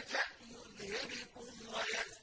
يَشَأْ يُذْهِبْكُمْ ويسر